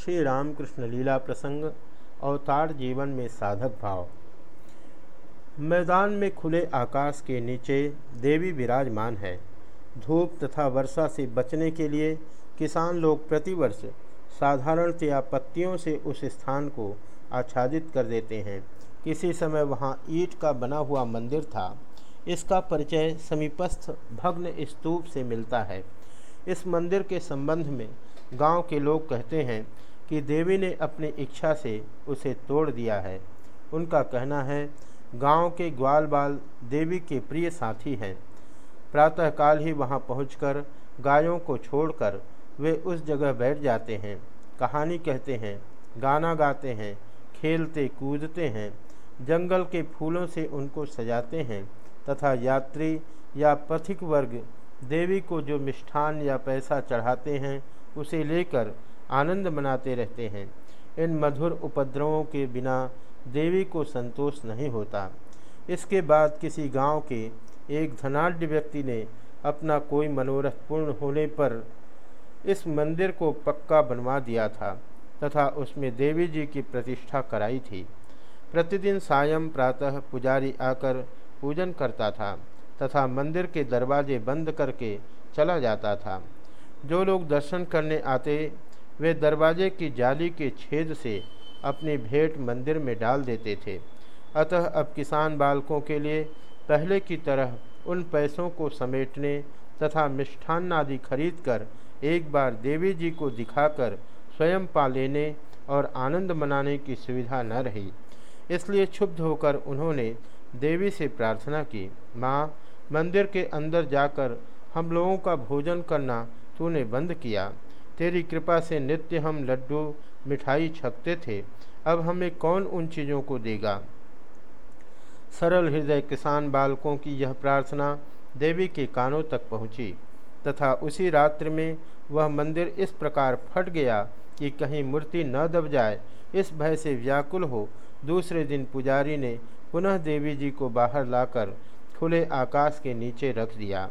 श्री रामकृष्ण लीला प्रसंग, अवतार जीवन में साधक भाव। मैदान में खुले आकाश के नीचे देवी विराजमान है। धूप तथा वर्षा से बचने के लिए किसान लोग प्रतिवर्ष साधारणतया पत्तियों से उस स्थान को आच्छादित कर देते हैं। किसी समय वहाँ ईट का बना हुआ मंदिर था। इसका परिचय समीपस्थ भग्न स्तूप से मिलता है। इस मंदिर के संबंध में गाँव के लोग कहते हैं कि देवी ने अपनी इच्छा से उसे तोड़ दिया है। उनका कहना है, गाँव के ग्वाल बाल देवी के प्रिय साथी हैं। प्रातःकाल ही वहाँ पहुंचकर गायों को छोड़कर वे उस जगह बैठ जाते हैं। कहानी कहते हैं, गाना गाते हैं, खेलते कूदते हैं, जंगल के फूलों से उनको सजाते हैं तथा यात्री या पथिक वर्ग देवी को जो मिष्ठान या पैसा चढ़ाते हैं उसे लेकर आनंद मनाते रहते हैं। इन मधुर उपद्रवों के बिना देवी को संतोष नहीं होता। इसके बाद किसी गाँव के एक धनाढ़ व्यक्ति ने अपना कोई मनोरथ पूर्ण होने पर इस मंदिर को पक्का बनवा दिया था तथा उसमें देवी जी की प्रतिष्ठा कराई थी। प्रतिदिन सायं प्रातः पुजारी आकर पूजन करता था तथा मंदिर के दरवाजे बंद करके चला जाता था। जो लोग दर्शन करने आते वे दरवाजे की जाली के छेद से अपनी भेंट मंदिर में डाल देते थे। अतः अब किसान बालकों के लिए पहले की तरह उन पैसों को समेटने तथा मिष्ठान आदि खरीद कर एक बार देवी जी को दिखाकर स्वयं पा लेने और आनंद मनाने की सुविधा न रही। इसलिए क्षुब्ध होकर उन्होंने देवी से प्रार्थना की, माँ, मंदिर के अंदर जाकर हम लोगों का भोजन करना तूने बंद किया। तेरी कृपा से नित्य हम लड्डू, मिठाई छकते थे। अब हमें कौन उन चीज़ों को देगा? सरल हृदय किसान बालकों की यह प्रार्थना देवी के कानों तक पहुँची, तथा उसी रात्रि में वह मंदिर इस प्रकार फट गया कि कहीं मूर्ति न दब जाए। इस भय से व्याकुल हो, दूसरे दिन पुजारी ने पुनः देवी जी को बाहर लाकर खुले आकाश के नीचे रख दिया।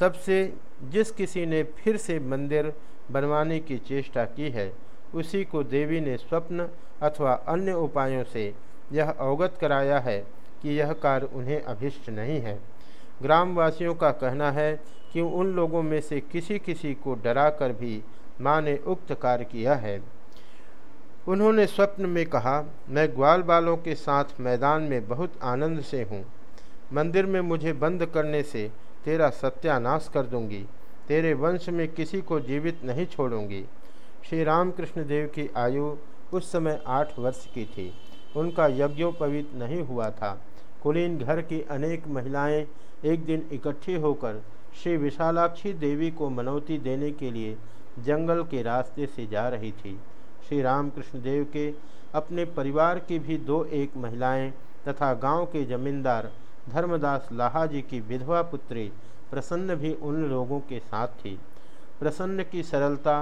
तब से जिस किसी ने फिर से मंदिर बनवाने की चेष्टा की है। उसी को देवी ने स्वप्न अथवा अन्य उपायों से यह अवगत कराया है कि यह कार्य उन्हें अभिष्ट नहीं है। ग्रामवासियों का कहना है कि उन लोगों में से किसी किसी को डरा कर भी माँ ने उक्त कार्य किया है। उन्होंने स्वप्न में कहा, मैं ग्वाल बालों के साथ मैदान में बहुत आनंद से हूँ। मंदिर में मुझे बंद करने से तेरा सत्यानाश कर दूँगी। तेरे वंश में किसी को जीवित नहीं छोड़ूँगी। श्री रामकृष्ण देव की आयु उस समय आठ वर्ष की थी। उनका यज्ञोपवीत नहीं हुआ था। कुलीन घर की अनेक महिलाएँ एक दिन इकट्ठी होकर श्री विशालाक्षी देवी को मनौती देने के लिए जंगल के रास्ते से जा रही थी। श्री रामकृष्ण देव के अपने परिवार की भी दो एक महिलाएँ तथा गाँव के जमींदार धर्मदास लाहा जी की विधवा पुत्री प्रसन्न भी उन लोगों के साथ थी। प्रसन्न की सरलता,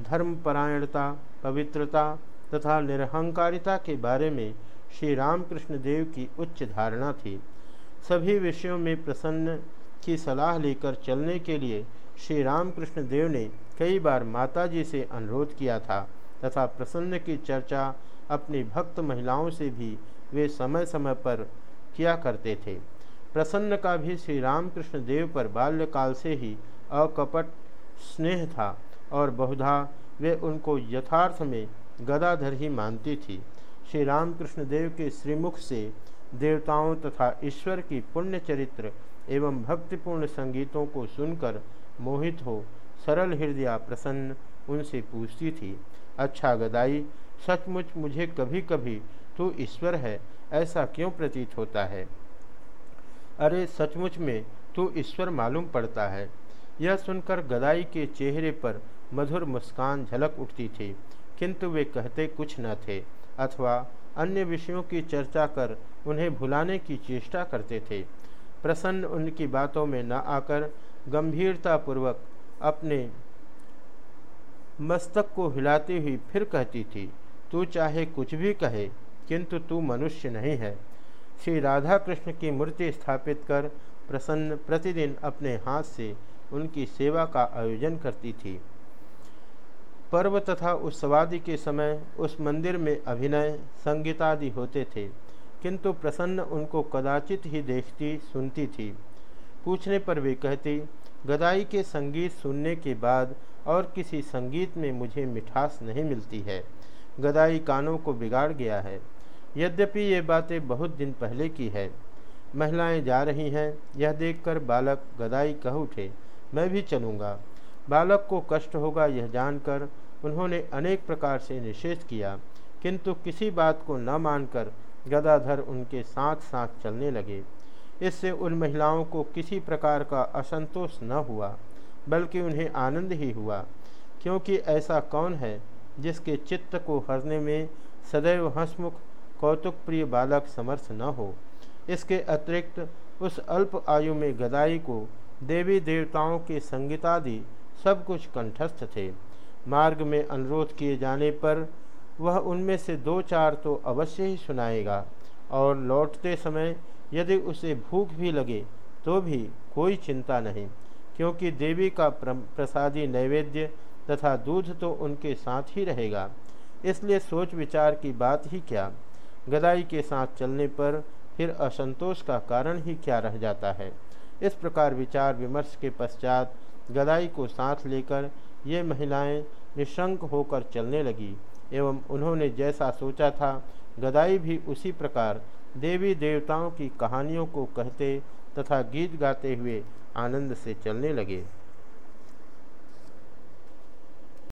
धर्मपरायणता, पवित्रता तथा निरहंकारिता के बारे में श्री रामकृष्ण देव की उच्च धारणा थी। सभी विषयों में प्रसन्न की सलाह लेकर चलने के लिए श्री रामकृष्ण देव ने कई बार माताजी से अनुरोध किया था तथा प्रसन्न की चर्चा अपनी भक्त महिलाओं से भी वे समय समय पर किया करते थे। प्रसन्न का भी श्री रामकृष्ण देव पर बाल्यकाल से ही अकपट स्नेह था और बहुधा वे उनको यथार्थ में गदाधर ही मानती थी। श्री रामकृष्ण देव के श्रीमुख से देवताओं तथा ईश्वर की पुण्य चरित्र एवं भक्तिपूर्ण संगीतों को सुनकर मोहित हो सरल हृदय प्रसन्न उनसे पूछती थी अच्छा गदाई, सचमुच मुझे कभी कभी तू ईश्वर है, ऐसा क्यों प्रतीत होता है? अरे सचमुच में तू ईश्वर मालूम पड़ता है। यह सुनकर गदाई के चेहरे पर मधुर मुस्कान झलक उठती थी, किंतु वे कहते कुछ न थे, अथवा अन्य विषयों की चर्चा कर उन्हें भुलाने की चेष्टा करते थे। प्रसन्न उनकी बातों में न आकर गंभीरतापूर्वक अपने मस्तक को हिलाती हुई फिर कहती थी, तू चाहे कुछ भी कहे, किंतु तू मनुष्य नहीं है। श्री राधा कृष्ण की मूर्ति स्थापित कर प्रसन्न प्रतिदिन अपने हाथ से उनकी सेवा का आयोजन करती थी। पर्व तथा उत्सवादि के समय उस मंदिर में अभिनय, संगीतादि होते थे, किंतु प्रसन्न उनको कदाचित ही देखती, सुनती थी। पूछने पर वे कहती, गदाई के संगीत सुनने के बाद और किसी संगीत में मुझे मिठास नहीं मिलती है। गदाई कानों को बिगाड़ गया है। यद्यपि ये बातें बहुत दिन पहले की है। महिलाएँ जा रही हैं, यह देखकर बालक गदाई कह उठे, मैं भी चलूँगा। बालक को कष्ट होगा यह जानकर उन्होंने अनेक प्रकार से निषेध किया, किंतु किसी बात को न मानकर गदाधर उनके साथ साथ चलने लगे। इससे उन महिलाओं को किसी प्रकार का असंतोष न हुआ, बल्कि उन्हें आनंद ही हुआ, क्योंकि ऐसा कौन है जिसके चित्त को हरने में सदैव हंसमुख कौतुक प्रिय बालक समर्थ न हो। इसके अतिरिक्त उस अल्प आयु में गदाई को देवी देवताओं के संगीतादि सब कुछ कंठस्थ थे। मार्ग में अनुरोध किए जाने पर वह उनमें से दो चार तो अवश्य ही सुनाएगा और लौटते समय यदि उसे भूख भी लगे तो भी कोई चिंता नहीं, क्योंकि देवी का प्रसादी नैवेद्य तथा दूध तो उनके साथ ही रहेगा। इसलिए सोच विचार की बात ही क्या? गदाई के साथ चलने पर फिर असंतोष का कारण ही क्या रह जाता है? इस प्रकार विचार विमर्श के पश्चात गदाई को साथ लेकर ये महिलाएँ निशंक होकर चलने लगी एवं उन्होंने जैसा सोचा था, गदाई भी उसी प्रकार देवी देवताओं की कहानियों को कहते तथा गीत गाते हुए आनंद से चलने लगे।